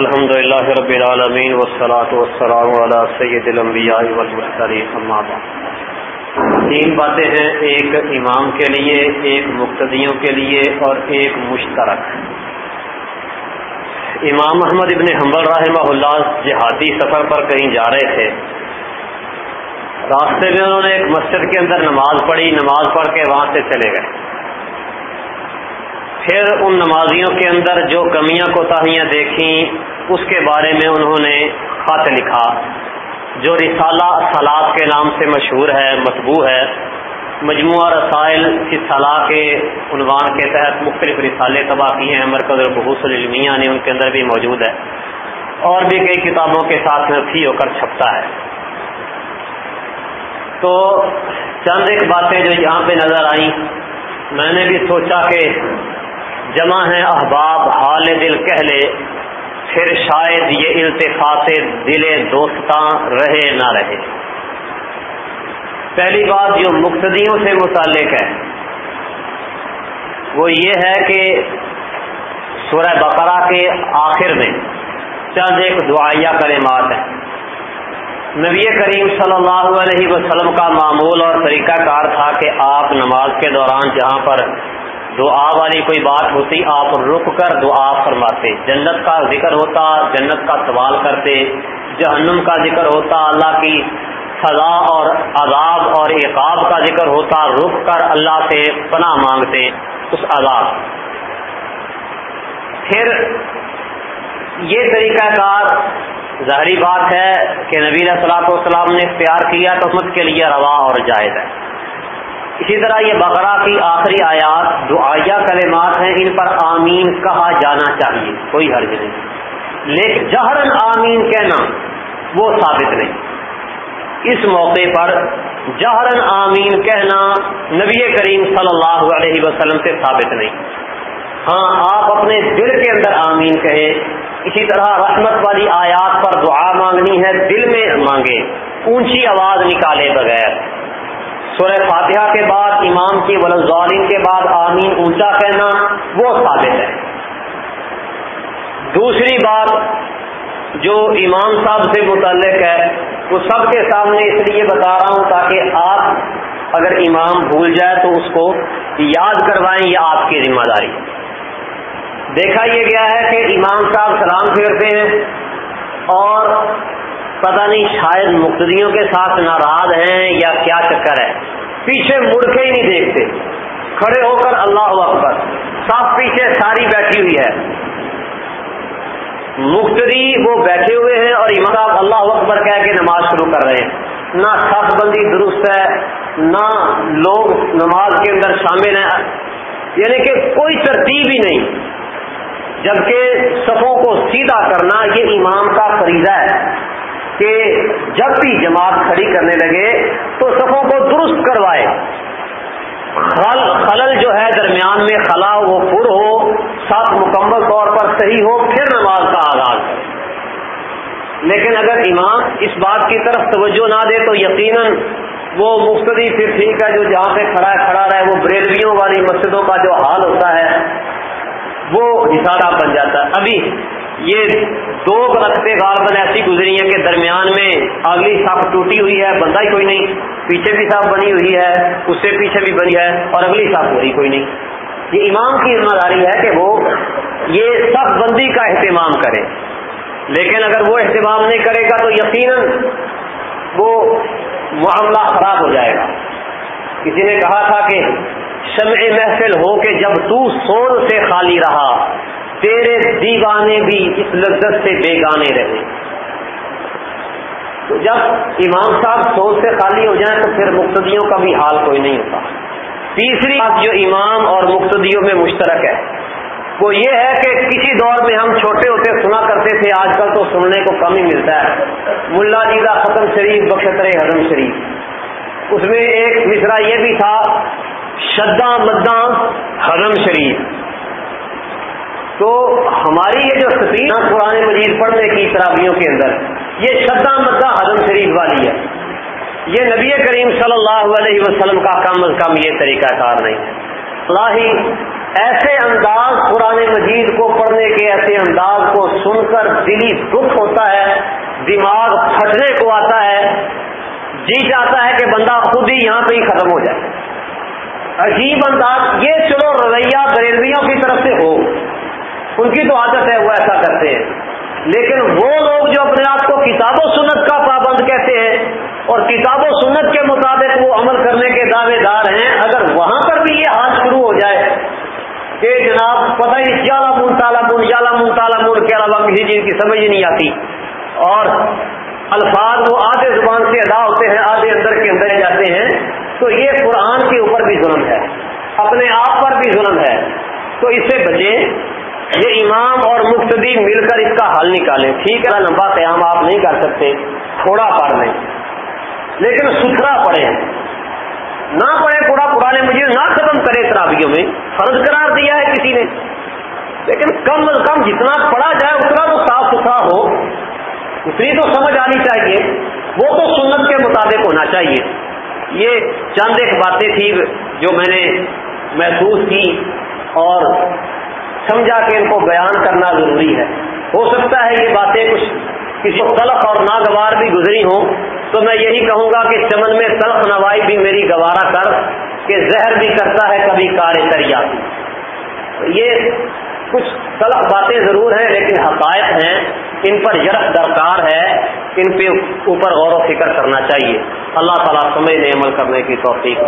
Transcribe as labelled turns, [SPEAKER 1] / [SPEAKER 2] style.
[SPEAKER 1] الحمد للہ رب العالمین والصلاة والسلام علی سید الانبیاء والمرسلین اما بعد. تین باتیں ہیں، ایک امام کے لیے، ایک مقتدیوں کے لیے اور ایک مشترک. امام محمد ابن حنبل رحمہ اللہ جہادی سفر پر کہیں جا رہے تھے۔ راستے میں انہوں نے ایک مسجد کے اندر نماز پڑھی، نماز پڑھ کے وہاں سے چلے گئے۔ پھر ان نمازیوں کے اندر جو کمیاں کوتاہیاں دیکھیں، اس کے بارے میں انہوں نے خط لکھا، جو رسالہ سلاد کے نام سے مشہور ہے، مطبوع ہے۔ مجموعہ رسائل کی صلاح کے عنوان کے تحت مختلف رسالے تباہ کیے ہیں۔ مرکز البحوث العلمیہ نے ان کے اندر بھی موجود ہے۔ اور بھی کئی کتابوں کے ساتھ میں فی ہو کر چھپتا ہے۔ تو چند ایک باتیں جو یہاں پہ نظر آئیں۔ میں نے بھی سوچا کہ جمع ہے احباب حال دل کہہ لے پھر شاید یہ التفاط دل دوستاں رہے نہ رہے۔ پہلی بات جو مقتدیوں سے متعلق ہے، وہ یہ ہے کہ سورہ بقرہ کے آخر میں چند ایک دعائیہ کلمات ہیں۔ نبی کریم صلی اللہ علیہ وسلم کا معمول اور طریقہ کار تھا کہ آپ نماز کے دوران جہاں پر دعا والی کوئی بات ہوتی، آپ رک کر دعا فرماتے۔ جنت کا ذکر ہوتا، جنت کا سوال کرتے۔ جہنم کا ذکر ہوتا، اللہ کی سزا اور عذاب اور عقاب کا ذکر ہوتا، رک کر اللہ سے پناہ مانگتے، اس عذاب۔ پھر یہ طریقہ کار ظاہری بات ہے کہ نبی صلاح والسلام نے اختیار کیا تو اس کے لیے روا اور جائز ہے۔ اسی طرح یہ بقرہ کی آخری آیات جو کلمات ہیں، ان پر آمین کہا جانا چاہیے، کوئی حرج نہیں۔ لیکن جہرن آمین کہنا وہ ثابت نہیں۔ اس موقع پر جہرن آمین کہنا نبی کریم صلی اللہ علیہ وسلم سے ثابت نہیں۔ ہاں آپ اپنے دل کے اندر آمین کہے اسی طرح رحمت والی آیات پر دعا مانگنی ہے، دل میں مانگے اونچی آواز نکالے بغیر۔ سورہ فاتحہ کے بعد، امام کی ولزالین کے بعد آمین اونچا کہنا وہ ثابت ہے۔ دوسری بات جو امام صاحب سے متعلق ہے، وہ سب کے سامنے اس لیے بتا رہا ہوں تاکہ آپ اگر امام بھول جائے تو اس کو یاد کروائیں، یہ آپ کی ذمہ داری دیکھا یہ گیا ہے کہ امام صاحب سلام پھیرتے ہیں اور پتہ نہیں شاید مقتدیوں کے ساتھ ناراض ہیں یا کیا چکر ہے۔ پیچھے مڑ کے ہی نہیں دیکھتے۔ کھڑے ہو کر اللہ اکبر۔ صاف پیچھے ساری بیٹھی ہوئی ہے۔ مختری وہ بیٹھے ہوئے ہیں اور امام اللہ اکبر کہہ کے نماز شروع کر رہے ہیں۔ نہ صف بندی درست ہے، نہ لوگ نماز کے اندر شامل ہیں۔ یعنی کہ کوئی ترتیب ہی نہیں۔ جبکہ صفوں کو سیدھا کرنا یہ امام کا فریضہ ہے کہ جب بھی جماعت کھڑی کرنے لگے تو صفوں کو درست کروائے خل خلل جو ہے درمیان میں خلا وہ پر ہو ساتھ مکمل طور پر صحیح ہو، پھر نماز کا آغاز لیکن اگر امام اس بات کی طرف توجہ نہ دے تو یقیناً وہ مختلف پھر ٹھیک ہے، جو جہاں پہ کھڑا ہے، کھڑا رہے، وہ بریلویوں والی مسجدوں کا جو حال ہوتا ہے، وہ حساب بن جاتا ہے۔ ابھی یہ دو رقطے غالباً ایسی گزری ہیں کہ درمیان میں اگلی صف ٹوٹی ہوئی ہے، بندہ ہی کوئی نہیں، پیچھے بھی صاف بنی ہوئی ہے، اس سے پیچھے بھی بنی ہے اور اگلی صاف پوری کوئی نہیں۔ یہ امام کی ذمہ داری ہے کہ وہ یہ سب بندی کا اہتمام کرے۔ لیکن اگر وہ اہتمام نہیں کرے گا تو یقیناً وہ معاملہ خراب ہو جائے گا۔ کسی نے کہا تھا کہ شمع محفل ہو کے جب تو سون سے خالی رہا، تیرے دیوانے بھی اس لذت سے بیگانے رہے۔ تو جب امام صاحب سوچ سے خالی ہو جائیں تو پھر مقتدیوں کا بھی حال کوئی نہیں ہوتا۔ تیسری بات جو امام اور مقتدیوں میں مشترک ہے۔ وہ یہ ہے کہ کسی دور میں ہم چھوٹے ہوتے، سنا کرتے تھے، آج کل تو سننے کو کم ہی ملتا ہے۔ ملا جیلا ختم شریف بخشتر حرم شریف۔ اس میں ایک مصرا یہ بھی تھا، شدہ مداں حرم شریف۔ تو ہماری یہ جو سفید قرآن مجید پڑھنے کی ترابیوں کے اندر، یہ شدہ مدہ حضم شریف والی ہے۔ یہ نبی کریم صلی اللہ علیہ وسلم کا کم از کم یہ طریقہ کار نہیں ہے۔ اللہ ہی ایسے انداز قرآن مجید دلی دکھ ہوتا ہے، دماغ پھٹنے کو آتا ہے جی چاہتا ہے کہ بندہ خود ہی یہاں پہ ہی ختم ہو جائے۔ عجیب انداز، یہ چلو رویہ بریلویوں کی طرف سے ہو، ان کی تو عادت ہے وہ ایسا کرتے ہیں۔ لیکن وہ لوگ جو اپنے آپ کو کتاب و سنت کا پابند کہتے ہیں اور کتاب و سنت کے مطابق وہ عمل کرنے کے دعوے دار ہیں، اگر وہاں پر بھی یہ حال شروع ہو جائے کہ جناب، پتہ ہی جالا من تالا من جالا من تالا من کے علاوہ کسی چیز کی سمجھ ہی نہیں آتی۔ اور الفاظ وہ آدھے زبان سے ادا ہوتے ہیں، آدھے اندر کے اندر جاتے ہیں۔ تو یہ قرآن کے اوپر بھی ظلم ہے، اپنے آپ پر بھی ظلم ہے۔ تو اس سے بچیں، یہ امام اور مقتدی مل کر اس کا حل نکالیں۔ ٹھیک ہے، لمبا قیام آپ نہیں کر سکتے، تھوڑا پڑھ لیں۔ لیکن ستھرا پڑھیں۔ نہ پڑھے پورا پرانے مجھے نہ ختم کرے ترابیوں میں فرض قرار دیا ہے کسی نے۔ لیکن کم از کم جتنا پڑھا جائے اتنا تو صاف ستھرا ہو۔ اتنی تو سمجھ آنی چاہیے، وہ تو سنت کے مطابق ہونا چاہیے۔ یہ چند ایک باتیں تھی جو میں نے محسوس کی اور سمجھا کہ ان کو بیان کرنا ضروری ہے۔ ہو سکتا ہے یہ باتیں کچھ کسی تلخ اور ناگوار بھی گزری ہوں، تو میں یہی کہوں گا کہ چمن میں تلخ نوائی بھی میری گوارا کر۔ کہ زہر بھی کرتا ہے، کبھی کار دریا یہ کچھ سلق باتیں ضرور ہیں، لیکن حقائق ہیں۔ ان پر یرق درکار ہے، ان پہ اوپر غور و فکر کرنا چاہیے۔ اللہ تعالیٰ سمجھنے عمل کرنے کی توفیق